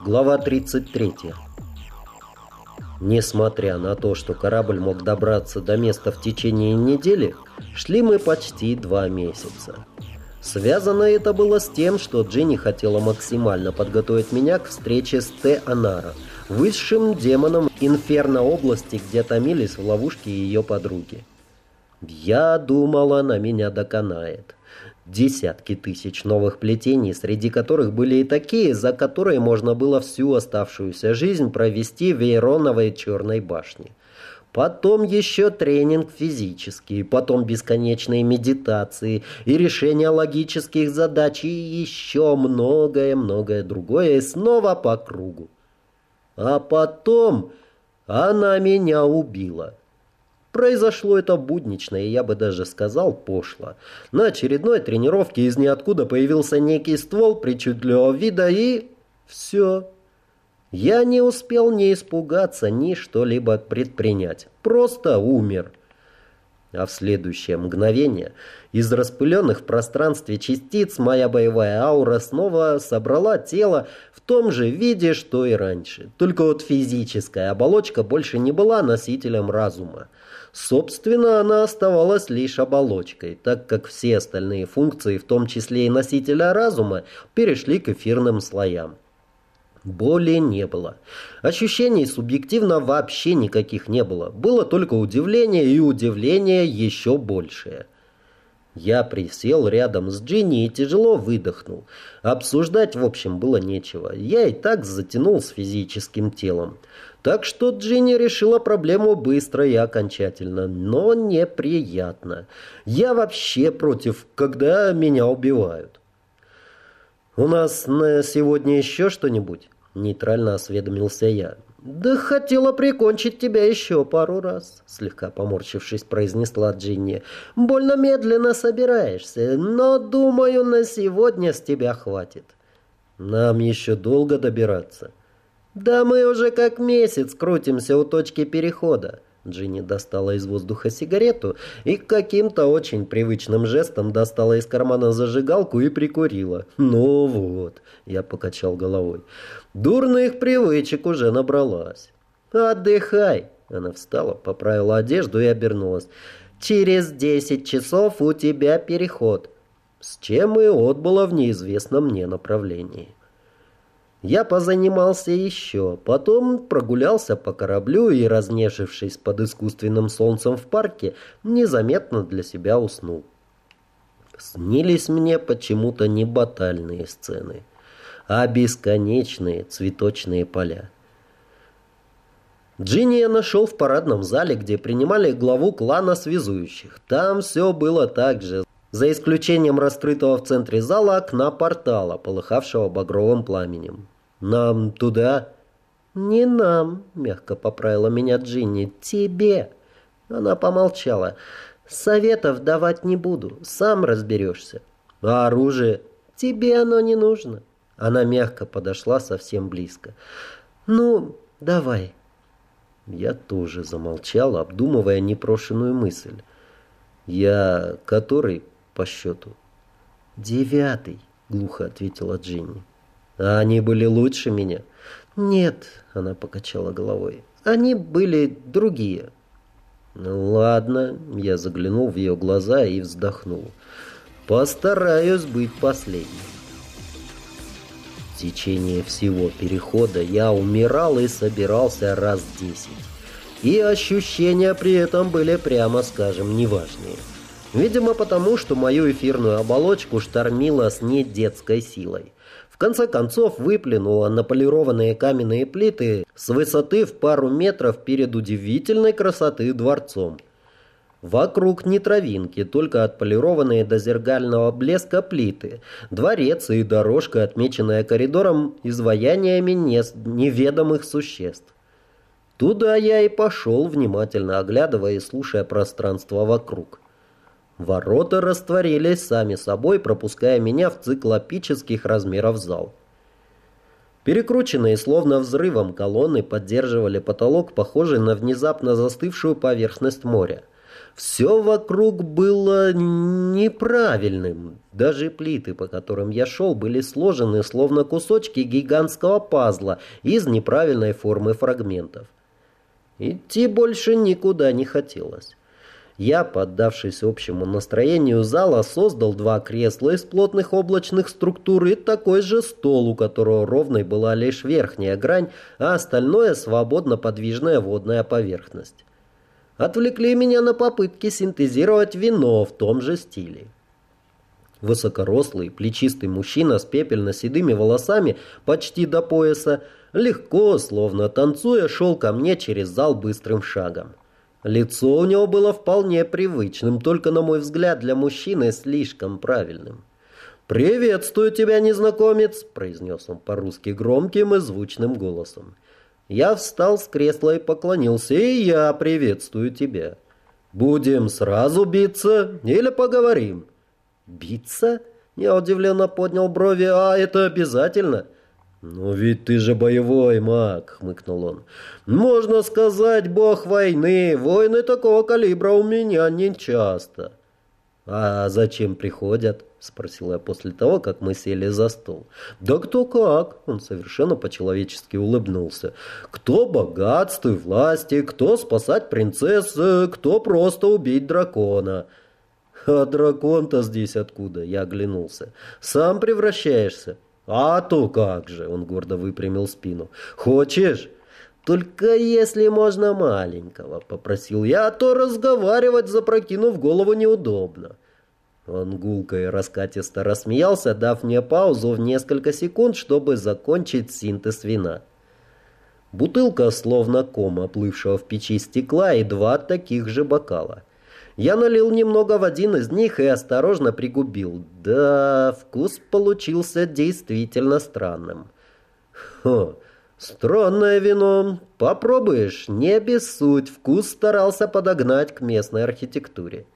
Глава 33. Несмотря на то, что корабль мог добраться до места в течение недели, шли мы почти два месяца. Связано это было с тем, что Джинни хотела максимально подготовить меня к встрече с Те Анара, высшим демоном Инферно области, где томились в ловушке ее подруги. Я думала, она меня доконает десятки тысяч новых плетений, среди которых были и такие, за которые можно было всю оставшуюся жизнь провести в Иероновой черной башне. Потом еще тренинг физический, потом бесконечные медитации и решение логических задач и еще многое-многое другое и снова по кругу. А потом она меня убила. Произошло это буднично, и я бы даже сказал пошло. На очередной тренировке из ниоткуда появился некий ствол причудливого вида и... все. Я не успел ни испугаться, ни что-либо предпринять. Просто умер. А в следующее мгновение из распыленных в пространстве частиц моя боевая аура снова собрала тело в том же виде, что и раньше. Только вот физическая оболочка больше не была носителем разума. Собственно, она оставалась лишь оболочкой, так как все остальные функции, в том числе и носителя разума, перешли к эфирным слоям. Боли не было. Ощущений субъективно вообще никаких не было. Было только удивление и удивление еще большее. Я присел рядом с Джинни и тяжело выдохнул. Обсуждать, в общем, было нечего. Я и так затянул с физическим телом. Так что Джинни решила проблему быстро и окончательно, но неприятно. Я вообще против, когда меня убивают. «У нас на сегодня еще что-нибудь?» – нейтрально осведомился я. «Да хотела прикончить тебя еще пару раз», — слегка поморщившись, произнесла Джинни. «Больно медленно собираешься, но, думаю, на сегодня с тебя хватит». «Нам еще долго добираться». «Да мы уже как месяц крутимся у точки перехода». Джинни достала из воздуха сигарету и каким-то очень привычным жестом достала из кармана зажигалку и прикурила. «Ну вот», — я покачал головой, — «дурных привычек уже набралась». «Отдыхай», — она встала, поправила одежду и обернулась. «Через десять часов у тебя переход». С чем и отбыла в неизвестном мне направлении. Я позанимался еще, потом прогулялся по кораблю и, разнежившись под искусственным солнцем в парке, незаметно для себя уснул. Снились мне почему-то не батальные сцены, а бесконечные цветочные поля. Джинни я нашел в парадном зале, где принимали главу клана связующих. Там все было так же, за исключением раскрытого в центре зала окна портала, полыхавшего багровым пламенем. «Нам туда?» «Не нам», — мягко поправила меня Джинни, — «тебе». Она помолчала. «Советов давать не буду, сам разберешься». «А оружие?» «Тебе оно не нужно». Она мягко подошла совсем близко. «Ну, давай». Я тоже замолчал, обдумывая непрошенную мысль. «Я который по счету?» «Девятый», — глухо ответила Джинни. А они были лучше меня? Нет, она покачала головой. Они были другие. Ну, ладно, я заглянул в ее глаза и вздохнул. Постараюсь быть последним. В течение всего перехода я умирал и собирался раз десять. И ощущения при этом были, прямо скажем, неважные. Видимо, потому что мою эфирную оболочку штормило с недетской силой. В конце концов выплюнула на полированные каменные плиты с высоты в пару метров перед удивительной красоты дворцом. Вокруг не травинки, только отполированные до зергального блеска плиты, дворец и дорожка, отмеченная коридором изваяниями неведомых существ. Туда я и пошел, внимательно оглядывая и слушая пространство вокруг. Ворота растворились сами собой, пропуская меня в циклопических размеров зал. Перекрученные словно взрывом колонны поддерживали потолок, похожий на внезапно застывшую поверхность моря. Все вокруг было неправильным. Даже плиты, по которым я шел, были сложены словно кусочки гигантского пазла из неправильной формы фрагментов. Идти больше никуда не хотелось. Я, поддавшись общему настроению зала, создал два кресла из плотных облачных структур и такой же стол, у которого ровной была лишь верхняя грань, а остальное свободно подвижная водная поверхность отвлекли меня на попытки синтезировать вино в том же стиле. Высокорослый, плечистый мужчина с пепельно-седыми волосами почти до пояса, легко, словно танцуя, шел ко мне через зал быстрым шагом. Лицо у него было вполне привычным, только, на мой взгляд, для мужчины слишком правильным. «Приветствую тебя, незнакомец!» – произнес он по-русски громким и звучным голосом. Я встал с кресла и поклонился, и я приветствую тебя. Будем сразу биться или поговорим? Биться? Я удивленно поднял брови. А это обязательно? «Ну ведь ты же боевой маг», — хмыкнул он. «Можно сказать, бог войны. Войны такого калибра у меня не часто». «А зачем приходят?» — спросил я после того, как мы сели за стол. «Да кто как?» — он совершенно по-человечески улыбнулся. «Кто богатству и власти, кто спасать принцессу, кто просто убить дракона». «А дракон-то здесь откуда?» — я оглянулся. «Сам превращаешься?» «А то как же!» — он гордо выпрямил спину. «Хочешь?» «Только если можно маленького», — попросил я, «а то разговаривать, запрокинув голову, неудобно». Он гулко и раскатисто рассмеялся, дав мне паузу в несколько секунд, чтобы закончить синтез вина. Бутылка, словно ком, оплывшего в печи стекла, и два таких же бокала. Я налил немного в один из них и осторожно пригубил. Да, вкус получился действительно странным. Хо, «Странное вино. Попробуешь? Не без суть. Вкус старался подогнать к местной архитектуре».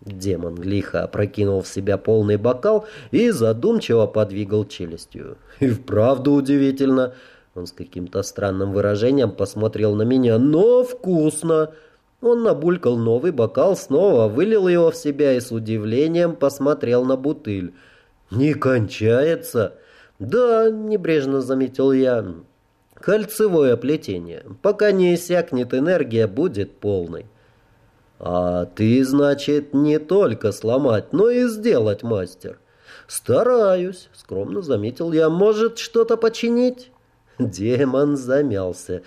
Демон лихо опрокинул в себя полный бокал и задумчиво подвигал челюстью. «И вправду удивительно!» Он с каким-то странным выражением посмотрел на меня. «Но вкусно!» Он набулькал новый бокал, снова вылил его в себя и с удивлением посмотрел на бутыль. «Не кончается?» «Да», — небрежно заметил я, — «кольцевое плетение. Пока не иссякнет энергия, будет полной». «А ты, значит, не только сломать, но и сделать, мастер». «Стараюсь», — скромно заметил я. «Может, что-то починить?» Демон замялся.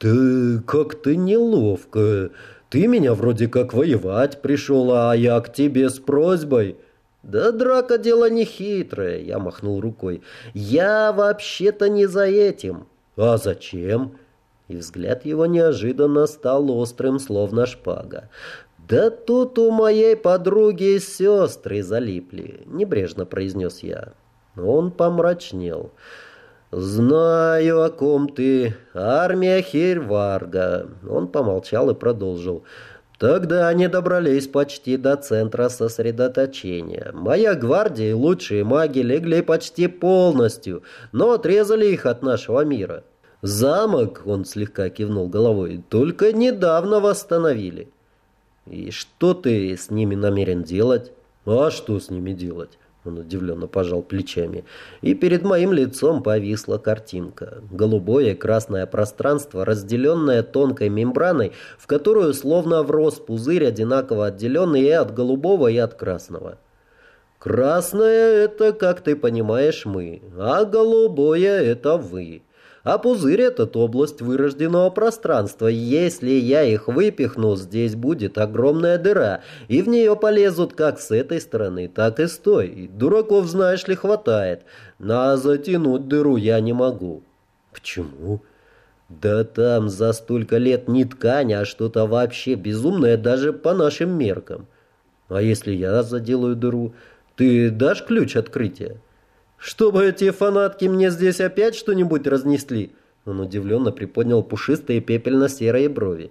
«Да как-то неловко. Ты меня вроде как воевать пришел, а я к тебе с просьбой». «Да драка дело не хитрое», — я махнул рукой. «Я вообще-то не за этим». «А зачем?» И взгляд его неожиданно стал острым, словно шпага. «Да тут у моей подруги сестры залипли», — небрежно произнес я. Он помрачнел. «Знаю, о ком ты. Армия Херварга». Он помолчал и продолжил. Тогда они добрались почти до центра сосредоточения. Моя гвардия и лучшие маги легли почти полностью, но отрезали их от нашего мира. Замок, он слегка кивнул головой, только недавно восстановили. И что ты с ними намерен делать? А что с ними делать? Он удивленно пожал плечами. И перед моим лицом повисла картинка. Голубое красное пространство, разделенное тонкой мембраной, в которую словно врос пузырь, одинаково отделенный и от голубого, и от красного. Красное — это, как ты понимаешь, мы, а голубое — это вы. А пузырь — это область вырожденного пространства. Если я их выпихну, здесь будет огромная дыра, и в нее полезут как с этой стороны, так и с той. Дураков, знаешь ли, хватает. На затянуть дыру я не могу. Почему? Да там за столько лет не ткань, а что-то вообще безумное даже по нашим меркам. А если я заделаю дыру, ты дашь ключ открытия? «Чтобы эти фанатки мне здесь опять что-нибудь разнесли?» Он удивленно приподнял пушистые пепельно-серые брови.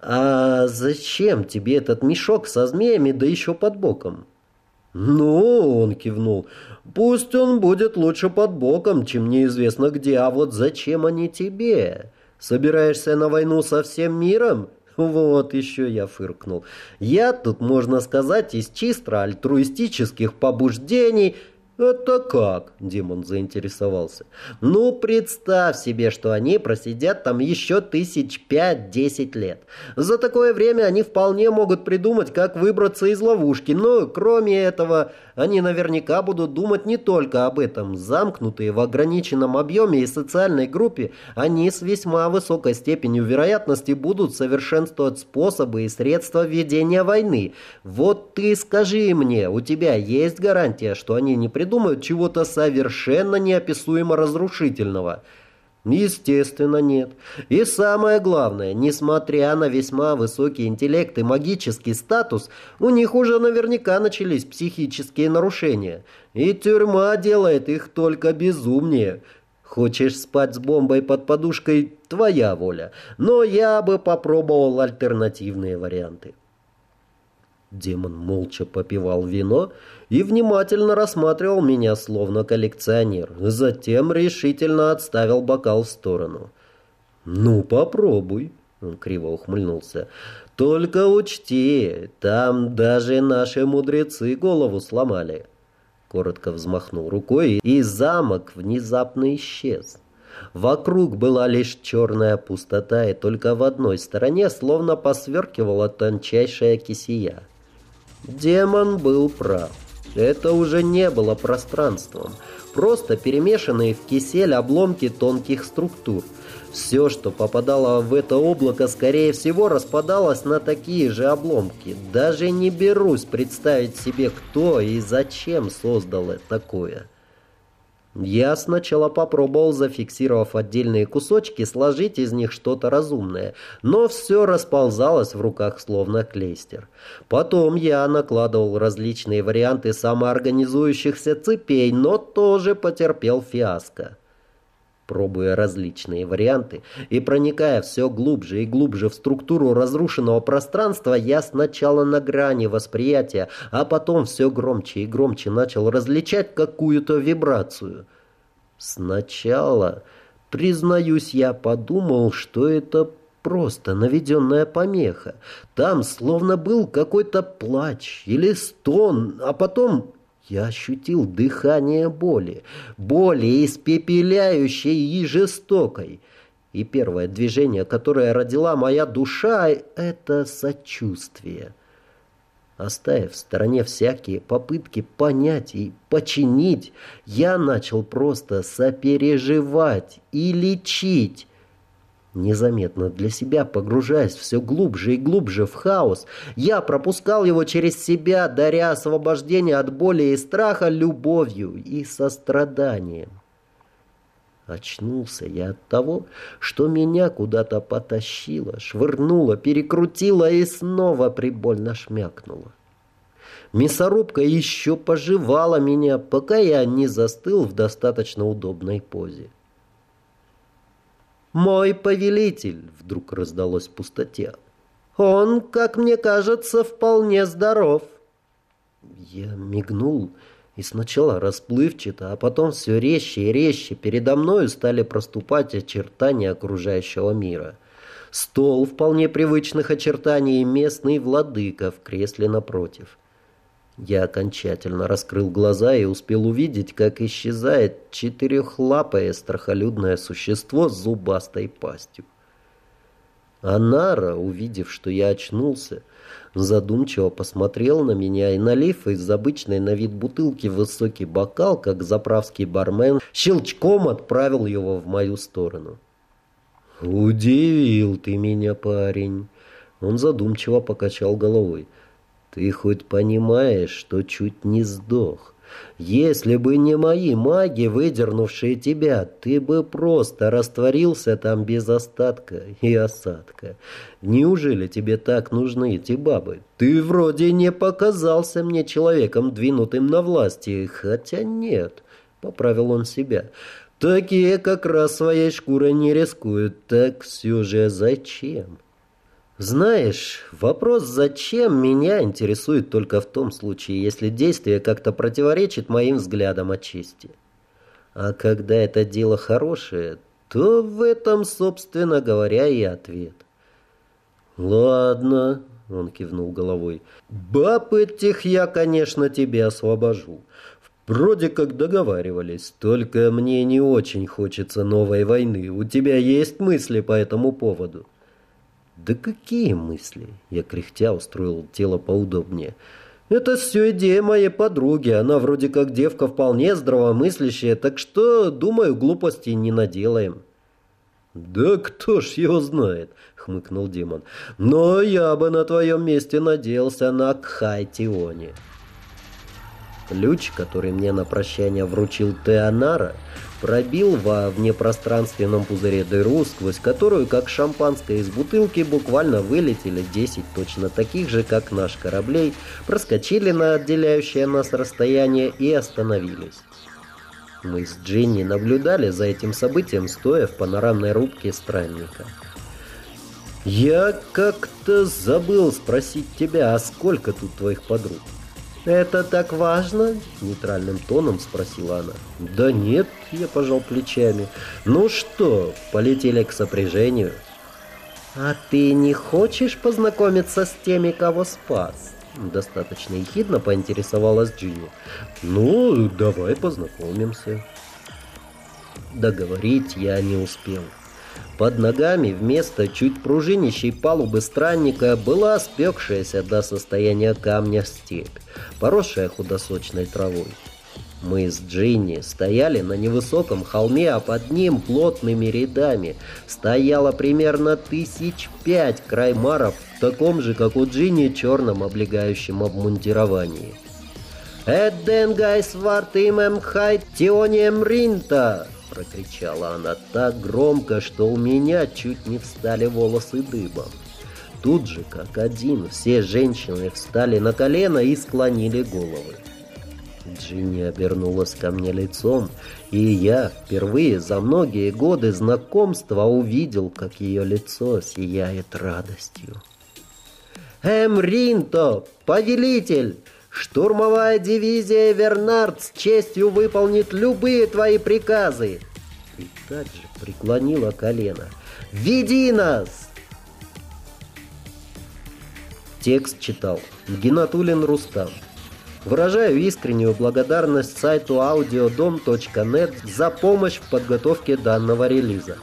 «А зачем тебе этот мешок со змеями, да еще под боком?» «Ну, — он кивнул, — пусть он будет лучше под боком, чем неизвестно где, а вот зачем они тебе? Собираешься на войну со всем миром? Вот еще я фыркнул. Я тут, можно сказать, из чисто альтруистических побуждений «Это как?» – Димон заинтересовался. «Ну, представь себе, что они просидят там еще тысяч пять-десять лет. За такое время они вполне могут придумать, как выбраться из ловушки. Но, кроме этого, они наверняка будут думать не только об этом. Замкнутые в ограниченном объеме и социальной группе, они с весьма высокой степенью вероятности будут совершенствовать способы и средства ведения войны. Вот ты скажи мне, у тебя есть гарантия, что они не придумают чего-то совершенно неописуемо разрушительного?» Естественно, нет. И самое главное, несмотря на весьма высокий интеллект и магический статус, у них уже наверняка начались психические нарушения. И тюрьма делает их только безумнее. Хочешь спать с бомбой под подушкой – твоя воля. Но я бы попробовал альтернативные варианты. Демон молча попивал вино и внимательно рассматривал меня, словно коллекционер. Затем решительно отставил бокал в сторону. «Ну, попробуй», — он криво ухмыльнулся. «Только учти, там даже наши мудрецы голову сломали». Коротко взмахнул рукой, и замок внезапно исчез. Вокруг была лишь черная пустота, и только в одной стороне словно посверкивала тончайшая кисия. Демон был прав. Это уже не было пространством, просто перемешанные в кисель обломки тонких структур. Все, что попадало в это облако, скорее всего, распадалось на такие же обломки. Даже не берусь представить себе, кто и зачем создал такое. Я сначала попробовал, зафиксировав отдельные кусочки, сложить из них что-то разумное, но все расползалось в руках словно клейстер. Потом я накладывал различные варианты самоорганизующихся цепей, но тоже потерпел фиаско. Пробуя различные варианты и проникая все глубже и глубже в структуру разрушенного пространства, я сначала на грани восприятия, а потом все громче и громче начал различать какую-то вибрацию. Сначала, признаюсь, я подумал, что это просто наведенная помеха. Там словно был какой-то плач или стон, а потом я ощутил дыхание боли, боли испепеляющей и жестокой. И первое движение, которое родила моя душа, — это сочувствие. Оставив в стороне всякие попытки понять и починить, я начал просто сопереживать и лечить. Незаметно для себя, погружаясь все глубже и глубже в хаос, я пропускал его через себя, даря освобождение от боли и страха любовью и состраданием. Очнулся я от того, что меня куда-то потащило, швырнуло, перекрутило и снова прибольно шмякнуло. Мясорубка еще пожевала меня, пока я не застыл в достаточно удобной позе. «Мой повелитель!» — вдруг раздалось в пустоте. «Он, как мне кажется, вполне здоров». Я мигнул, и сначала расплывчато, а потом все резче и резче передо мною стали проступать очертания окружающего мира. Стол вполне привычных очертаний и местный владыка в кресле напротив. Я окончательно раскрыл глаза и успел увидеть, как исчезает четырехлапое страхолюдное существо с зубастой пастью. Анара, увидев, что я очнулся, задумчиво посмотрел на меня и, налив из обычной на вид бутылки высокий бокал, как заправский бармен, щелчком отправил его в мою сторону. «Удивил ты меня, парень!» Он задумчиво покачал головой. Ты хоть понимаешь, что чуть не сдох? Если бы не мои маги, выдернувшие тебя, ты бы просто растворился там без остатка и осадка. Неужели тебе так нужны эти бабы? Ты вроде не показался мне человеком, двинутым на власти, хотя нет, — поправил он себя. Такие как раз своей шкурой не рискуют, так все же зачем? Знаешь, вопрос «зачем» меня интересует только в том случае, если действие как-то противоречит моим взглядам о чести. А когда это дело хорошее, то в этом, собственно говоря, и ответ. «Ладно», — он кивнул головой. «Баб этих я, конечно, тебе освобожу. Вроде как договаривались, только мне не очень хочется новой войны. У тебя есть мысли по этому поводу?» «Да какие мысли?» Я кряхтя устроил тело поудобнее. «Это все идея моей подруги. Она вроде как девка вполне здравомыслящая, так что, думаю, глупостей не наделаем». «Да кто ж его знает?» — хмыкнул демон. «Но я бы на твоем месте надеялся на Кхайтионе». Ключ, который мне на прощание вручил Теонара, пробил во внепространственном пузыре дыру, сквозь которую, как шампанское из бутылки, буквально вылетели 10 точно таких же, как наш кораблей, проскочили на отделяющее нас расстояние и остановились. Мы с Джинни наблюдали за этим событием, стоя в панорамной рубке странника. «Я как-то забыл спросить тебя, а сколько тут твоих подруг?» «Это так важно?» — нейтральным тоном спросила она. «Да нет», — я пожал плечами. «Ну что, полетели к сопряжению?» «А ты не хочешь познакомиться с теми, кого спас?» Достаточно ехидно поинтересовалась Джинни. «Ну, давай познакомимся». Договорить я не успел. Под ногами вместо чуть пружинищей палубы странника была спекшаяся до состояния камня степь, поросшая худосочной травой. Мы с Джинни стояли на невысоком холме, а под ним плотными рядами стояло примерно тысяч пять краймаров в таком же, как у Джинни, черном облегающем обмундировании. «Эдденгайс вартимем хайт тионием ринта!» Прокричала она так громко, что у меня чуть не встали волосы дыбом. Тут же, как один, все женщины встали на колено и склонили головы. Джинни обернулась ко мне лицом, и я впервые за многие годы знакомства увидел, как ее лицо сияет радостью. «Эмринто, повелитель! Штурмовая дивизия Вернард с честью выполнит любые твои приказы!» И также преклонила колено. «Веди нас!» Текст читал Геннатулин Рустам. Выражаю искреннюю благодарность сайту audiodom.net за помощь в подготовке данного релиза.